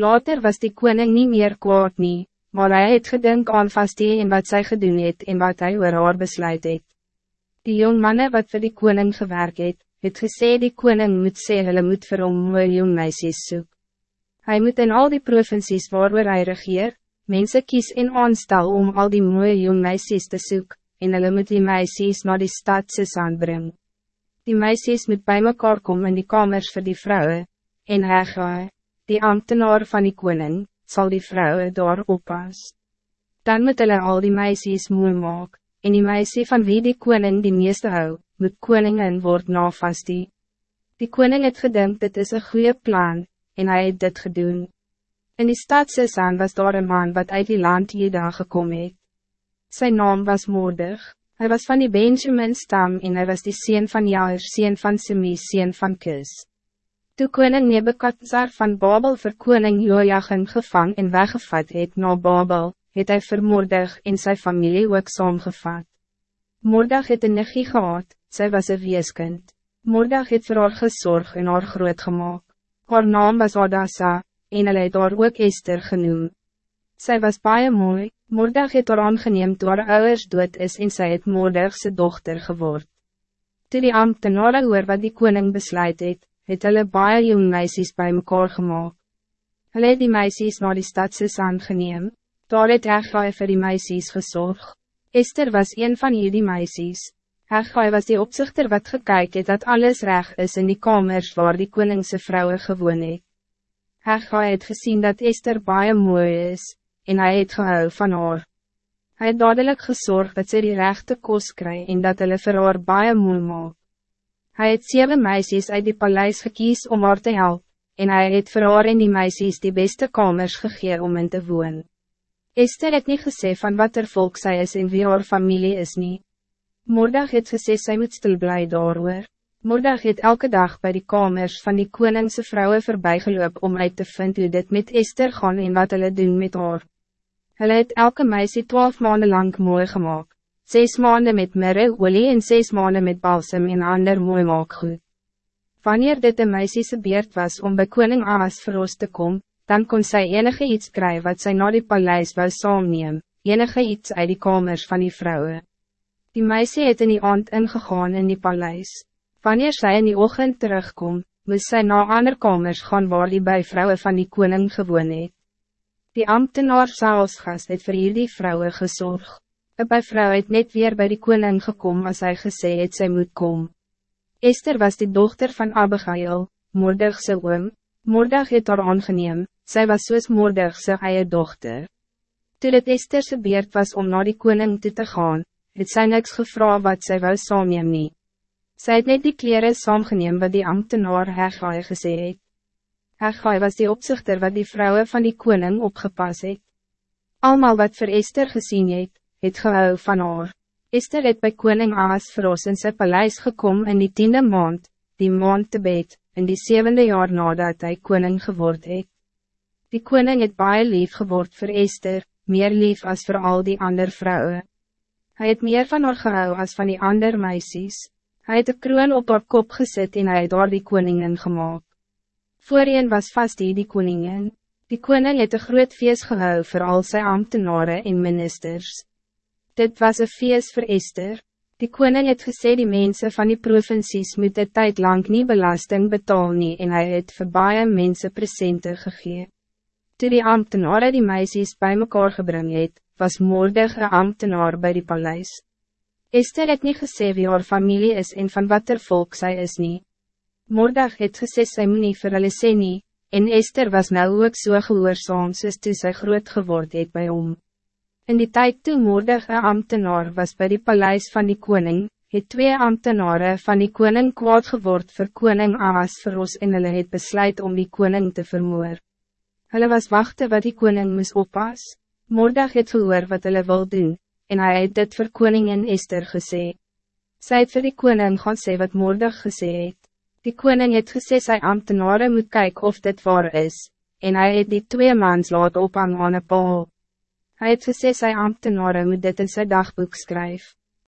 Later was die koning niet meer kwaad nie, maar hij het gedink aan vastie en wat zij gedoen het en wat hij oor haar besluit het. Die jong mannen wat voor die koning gewerkt het, het gesê die koning moet sê hulle moet vir hom mooi jong meisjes soek. Hy moet in al die provincies waar hy regeer, mense kies en aanstel om al die mooie jong meisjes te soek, en hulle moet die meisjes naar die stad Susan bring. Die meisjes moet bij mekaar komen in die kamers voor die vrouwen, en hy ga, die ambtenaar van die koning, zal die vrouwen daar oppas. Dan moet hulle al die meisjes mooi maak, en die meisje van wie die koning die meeste hou, moet koningin word na vastie. Die koning het gedink dit is een goede plan, en hij het dit gedoen. In die stad Susan was daar een man wat uit die land Jeda gekom het. Zijn naam was Moordig, hij was van die Benjamin stam en hij was die sien van Jair, sien van Semi, sien van Kis. Toe koning Nebekadzar van Babel vir koning Joachim gevang en weggevat het na Babel, het hy vermoordig en sy familie ook saamgevat. Moordag het een niggie gehad, sy was een weeskind. Moordag het vir haar gesorg en haar groot gemaakt. Haar naam was Adassa, en hy het haar ook Esther genoem. Sy was baie mooi, Moordag het haar aangeneem toe haar ouders dood is en sy het Moordigse dochter geword. Toe die ambtenare hoor wat die koning besluit het, het hulle baie jong meisjes bij mekaar gemaakt. Hulle het die meisjes naar die stad Susan geneem, daar het Heggai vir die meisjes gezorg. Esther was een van jullie meisjes. Heggai was die opzichter wat gekyk het dat alles recht is in die kamers waar die koningse vrouwen gewoon het. Heggai het gezien dat Esther baie mooi is, en hij het gehou van haar. Hij het dadelijk gezorgd dat ze die rechte kost kry en dat hulle vir haar baie mooi maak. Hij het zeven meisjes uit die paleis gekies om haar te helpen, en hij het vir haar en die meisjes die beste kamers gegee om in te woon. Esther het niet gesê van wat er volk zij is en wie haar familie is niet. Moordag het gesê sy moet stil bly daar Moordag het elke dag bij die kamers van die koningse vrouwen voorbijgeloop om uit te vinden hoe dit met Esther gaan en wat hulle doen met haar. Hulle het elke meisje twaalf maanden lang mooi gemaakt zes maanden met mirre olie en zes maanden met balsem en ander mooi maak goed. Wanneer dit een meisje beurt was om bij koning Aas verroos te komen, dan kon zij enige iets krijgen wat zij naar die paleis wou saamneem, enige iets uit die kamers van die vrouwen. Die meisje het in die aand ingegaan in die paleis. Wanneer zij in die ochtend terugkom, moest zij naar ander kamers gaan waar die bij vrouwen van die koning gewoon het. Die ambtenaar Saulsgast het vir hierdie vrouwen gezorgd. Vrouw het net weer bij die koning gekomen als hij gesê het sy moet kom. Esther was die dochter van Abigail, Moordig sy oom, Moordig het haar aangeneem, sy was soos Moordig sy eie dochter. Toen het Esther sy beerd was om naar die koning toe te gaan, het sy niks gevra wat sy wou saamneem nie. Sy het net die kleren saamgeneem wat die ambtenaar Heggai gesê het. Heggai was die opzichter wat die vrouwen van die koning opgepas het. Almal wat voor Esther gezien het, het gehou van haar. Esther het bij koning Aas verros in sy paleis gekom in die tiende maand, die maand te bed, in die zevende jaar nadat hij koning geword het. Die koning het baie lief geword voor Esther, meer lief als voor al die andere vrouwen. Hij het meer van haar gehou als van die andere meisjes. Hij het de kroon op haar kop gezet en hij het door die koningin gemaakt. Voorheen was vast die die koningin. Die koning het een groot feest gehou voor al zijn ambtenaren en ministers. Dit was een feest voor Esther. Die koning het gesê die mensen van die provincies moet de tijd lang niet belasting betaal nie en hy het vir baie mense presente gegee. Toe die ambtenare die meisjes bij mekaar gebring het, was moordig een ambtenaar bij die paleis. Esther het niet gesê wie haar familie is en van wat er volk zij is nie. Moordig het gesê sy moet nie vir hulle sê nie, en Esther was nou ook so gehoorzaam soos toe sy groot geword het by hom. In die tijd toen moordig een ambtenaar was bij die paleis van die koning, het twee ambtenaren van die koning kwaad geword voor koning Aas verros en hulle het besluit om die koning te vermoor. Hulle was wachten wat die koning moest oppas. Moordig het gehoor wat hulle wil doen, en hij het dit voor koningin Esther gesê. Sy het vir die koning gaan sê wat moordig gesê het. Die koning het gesê sy ambtenaren moet kijken of dit waar is, en hij het die twee maans laat ophang aan een paal. Hij het gesê sy ambtenare moet dit in sy dagboek skryf.